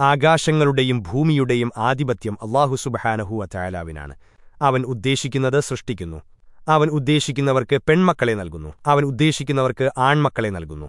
ആകാശങ്ങളുടെയും ഭൂമിയുടെയും ആധിപത്യം അള്ളാഹു സുബഹാനഹുവ ചായാലാവിനാണ് അവൻ ഉദ്ദേശിക്കുന്നത് സൃഷ്ടിക്കുന്നു. അവൻ ഉദ്ദേശിക്കുന്നവർക്ക് പെൺമക്കളെ നൽകുന്നു. അവൻ ഉദ്ദേശിക്കുന്നവർക്ക് ആൺമക്കളെ നൽകുന്നു.